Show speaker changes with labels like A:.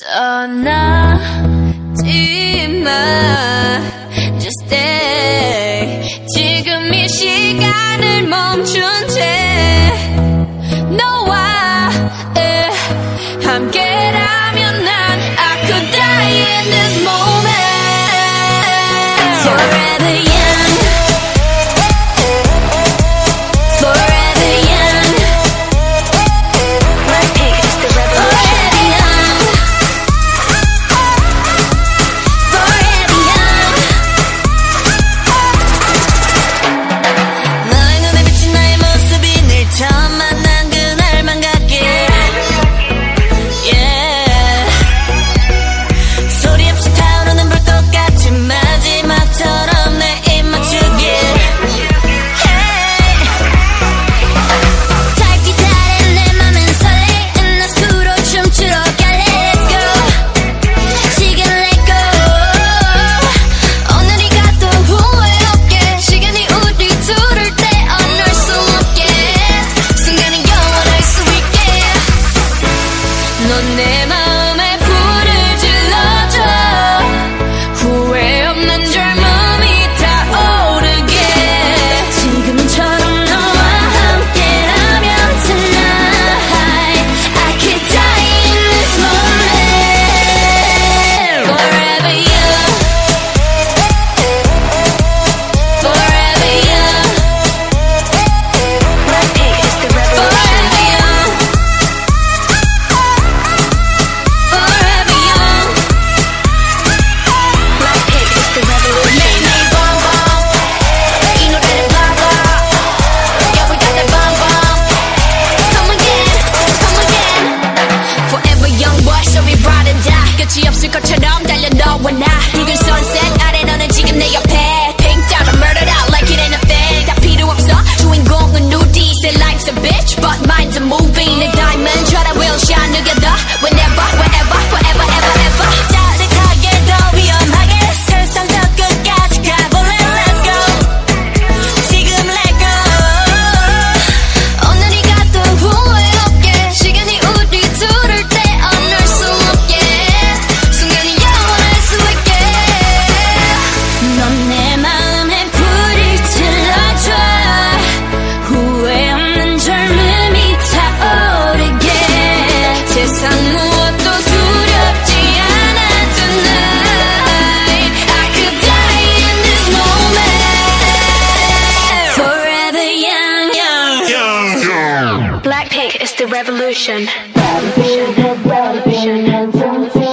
A: 떠나지 마 Just stay 지금 이 시간을 멈춘 채 너와 함께라면 난 I could die in this moment no name
B: Blackpink is the revolution. revolution. revolution. revolution.